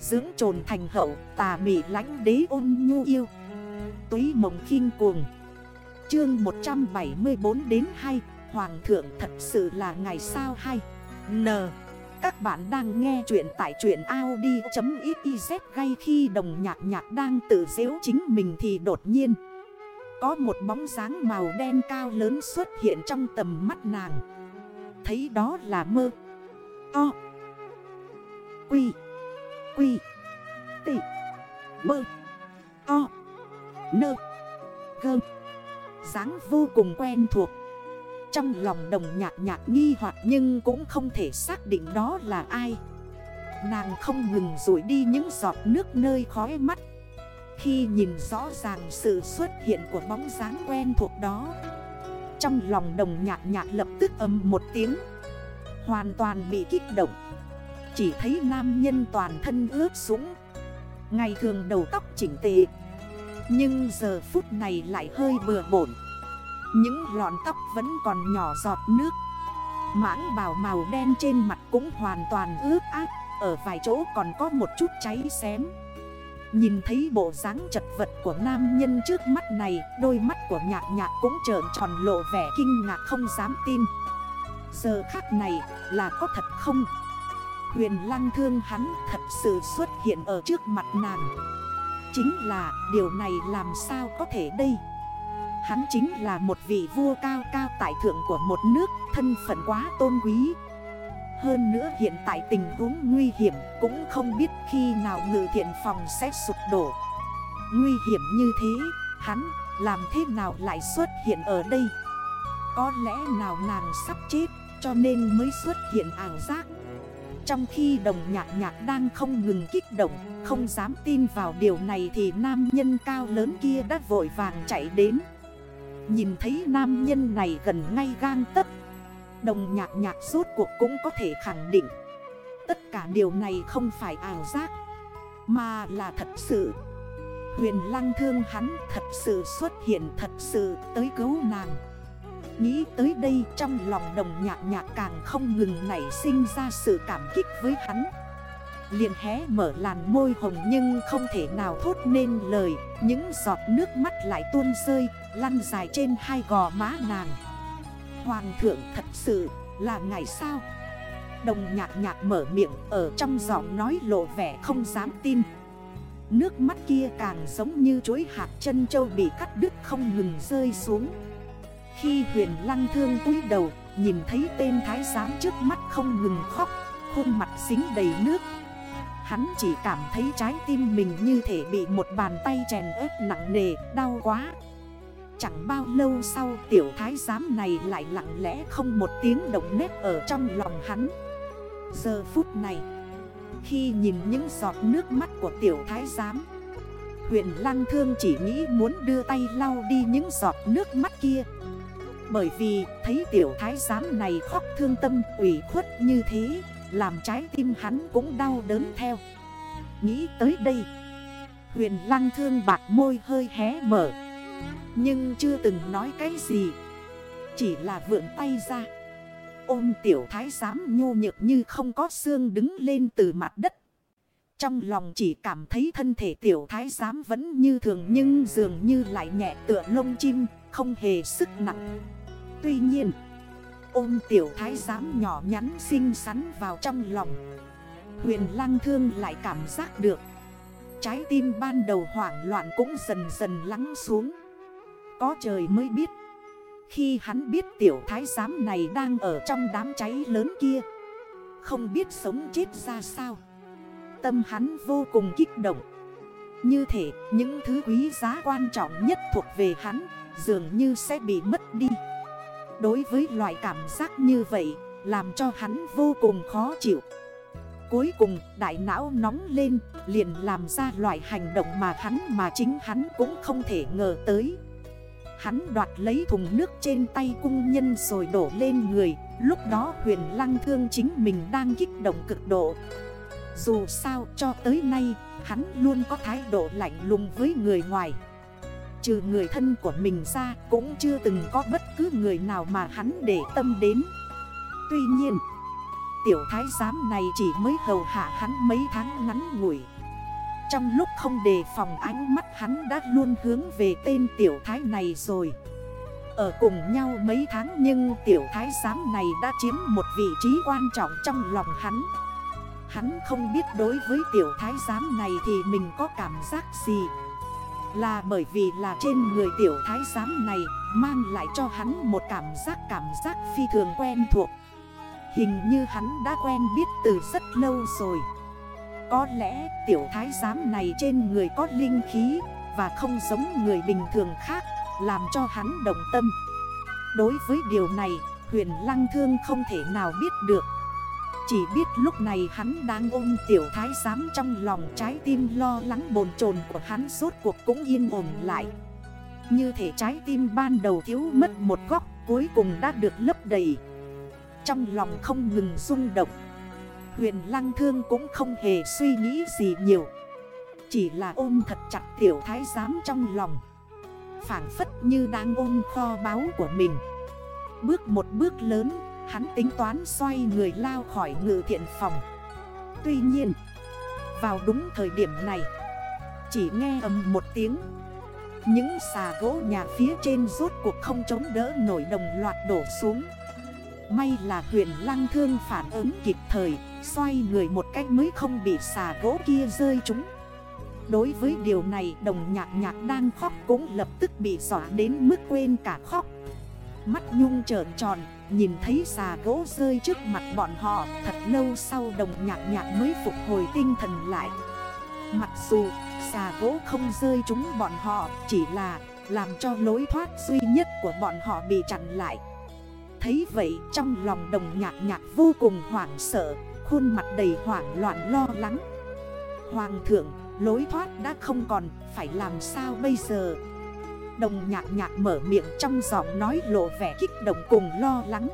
Dưỡng trồn thành hậu, tà mị lánh đế ôn nhu yêu. Túy mộng khinh cuồng. Chương 174 đến 2 Hoàng thượng thật sự là ngày sao hay? N. Các bạn đang nghe chuyện tại chuyện Audi.xyz Gây khi đồng nhạc nhạc đang tự dễu chính mình thì đột nhiên, Có một bóng dáng màu đen cao lớn xuất hiện trong tầm mắt nàng. Thấy đó là mơ. To Quy. Quy. Tị Mơ To Nơ, Gơ. Dáng vô cùng quen thuộc. Trong lòng đồng nhạc nhạc nghi hoặc nhưng cũng không thể xác định đó là ai. Nàng không ngừng rủi đi những giọt nước nơi khói mắt. Khi nhìn rõ ràng sự xuất hiện của bóng dáng quen thuộc đó, Trong lòng đồng nhạc nhạc lập tức âm một tiếng, Hoàn toàn bị kích động. Chỉ thấy nam nhân toàn thân ướt sũng. Ngày thường đầu tóc chỉnh tề, Nhưng giờ phút này lại hơi bừa bổn Những lọn tóc vẫn còn nhỏ giọt nước. Mãng bào màu đen trên mặt cũng hoàn toàn ướt át, Ở vài chỗ còn có một chút cháy xém. Nhìn thấy bộ dáng chật vật của nam nhân trước mắt này, Đôi mắt của nhạc nhạc cũng trợn tròn lộ vẻ kinh ngạc không dám tin. Giờ khắc này là có thật không? Huyền lăng thương hắn thật sự xuất hiện ở trước mặt nàng. Chính là, điều này làm sao có thể đây? Hắn chính là một vị vua cao cao tại thượng của một nước, Thân phận quá tôn quý. Hơn nữa hiện tại tình huống nguy hiểm Cũng không biết khi nào ngự thiện phòng sẽ sụp đổ. Nguy hiểm như thế, Hắn làm thế nào lại xuất hiện ở đây? Có lẽ nào nàng sắp chết, Cho nên mới xuất hiện ảo giác trong khi đồng nhạc nhạc đang không ngừng kích động, Không dám tin vào điều này Thì nam nhân cao lớn kia đã vội vàng chạy đến. Nhìn thấy nam nhân này gần ngay gang tất Đồng nhạc nhạc rốt cuộc cũng có thể khẳng định, Tất cả điều này không phải ảo giác, Mà là thật sự. Huyền lăng thương hắn thật sự xuất hiện thật sự tới cứu nàng. Nghĩ tới đây trong lòng đồng nhạc nhạc càng không ngừng nảy sinh ra sự cảm kích với hắn. Liền hé mở làn môi hồng nhưng không thể nào thốt nên lời. Những giọt nước mắt lại tuôn rơi, lăn dài trên hai gò má nàng. Hoàng thượng thật sự là ngày sao? Đồng nhạc nhạc mở miệng ở trong giọng nói lộ vẻ không dám tin. Nước mắt kia càng giống như chuối hạt chân châu bị cắt đứt không ngừng rơi xuống khi huyền lăng thương cúi đầu, Nhìn thấy tên thái giám trước mắt không ngừng khóc, Khuôn mặt xính đầy nước. Hắn chỉ cảm thấy trái tim mình như thể bị một bàn tay chèn ớt nặng nề, Đau quá. Chẳng bao lâu sau, tiểu thái giám này lại lặng lẽ không một tiếng động nét ở trong lòng hắn. Giờ phút này, Khi nhìn những giọt nước mắt của tiểu thái giám, Huyền lăng thương chỉ nghĩ muốn đưa tay lau đi những giọt nước mắt kia bởi vì thấy tiểu thái giám này khóc thương tâm ủy khuất như thế, Làm trái tim hắn cũng đau đớn theo. Nghĩ tới đây, Huyền lăng thương bạc môi hơi hé mở. Nhưng chưa từng nói cái gì, Chỉ là vượn tay ra. Ôm tiểu thái giám nhô nhược như không có xương đứng lên từ mặt đất. Trong lòng chỉ cảm thấy thân thể tiểu thái giám vẫn như thường Nhưng dường như lại nhẹ tựa lông chim, Không hề sức nặng. Tuy nhiên, Ôm tiểu thái giám nhỏ nhắn xinh xắn vào trong lòng. Huyền lăng thương lại cảm giác được. Trái tim ban đầu hoảng loạn cũng dần dần lắng xuống. Có trời mới biết, Khi hắn biết tiểu thái giám này đang ở trong đám cháy lớn kia, Không biết sống chết ra sao. Tâm hắn vô cùng kích động. Như thể những thứ quý giá quan trọng nhất thuộc về hắn, Dường như sẽ bị mất đi. Đối với loại cảm giác như vậy, Làm cho hắn vô cùng khó chịu. Cuối cùng, đại não nóng lên, Liền làm ra loại hành động mà hắn mà chính hắn cũng không thể ngờ tới. Hắn đoạt lấy thùng nước trên tay cung nhân rồi đổ lên người, Lúc đó huyền lăng thương chính mình đang kích động cực độ. Dù sao, cho tới nay, hắn luôn có thái độ lạnh lùng với người ngoài. Trừ người thân của mình ra cũng chưa từng có bất cứ người nào mà hắn để tâm đến. Tuy nhiên, tiểu thái giám này chỉ mới hầu hạ hắn mấy tháng ngắn ngủi. Trong lúc không đề phòng ánh mắt hắn đã luôn hướng về tên tiểu thái này rồi. Ở cùng nhau mấy tháng nhưng tiểu thái giám này đã chiếm một vị trí quan trọng trong lòng hắn. Hắn không biết đối với tiểu thái giám này thì mình có cảm giác gì. Là bởi vì là trên người tiểu thái giám này Mang lại cho hắn một cảm giác cảm giác phi thường quen thuộc. Hình như hắn đã quen biết từ rất lâu rồi. Có lẽ tiểu thái giám này trên người có linh khí Và không giống người bình thường khác, Làm cho hắn động tâm. Đối với điều này, huyền lăng thương không thể nào biết được chỉ biết lúc này hắn đang ôm tiểu thái giám trong lòng trái tim lo lắng bồn chồn của hắn suốt cuộc cũng yên ổn lại. Như thể trái tim ban đầu thiếu mất một góc, cuối cùng đã được lấp đầy. Trong lòng không ngừng rung động. Huyền lăng thương cũng không hề suy nghĩ gì nhiều. Chỉ là ôm thật chặt tiểu thái giám trong lòng. Phản phất như đang ôm kho báu của mình. Bước một bước lớn Hắn tính toán xoay người lao khỏi ngự thiện phòng. Tuy nhiên, Vào đúng thời điểm này, Chỉ nghe ầm một tiếng. Những xà gỗ nhà phía trên rốt cuộc không chống đỡ nổi đồng loạt đổ xuống. May là huyền lăng thương phản ứng kịp thời, Xoay người một cách mới không bị xà gỗ kia rơi chúng Đối với điều này, đồng nhạc nhạc đang khóc cũng lập tức bị dọa đến mức quên cả khóc. Mắt nhung trợn tròn, Nhìn thấy xà gỗ rơi trước mặt bọn họ, Thật lâu sau đồng nhạc nhạc mới phục hồi tinh thần lại. Mặc dù xà gỗ không rơi chúng bọn họ, Chỉ là làm cho lối thoát duy nhất của bọn họ bị chặn lại. Thấy vậy, trong lòng đồng nhạc nhạc vô cùng hoảng sợ, Khuôn mặt đầy hoảng loạn lo lắng. Hoàng thượng, lối thoát đã không còn, Phải làm sao bây giờ? Đồng nhạc nhạc mở miệng trong giọng nói lộ vẻ kích động cùng lo lắng.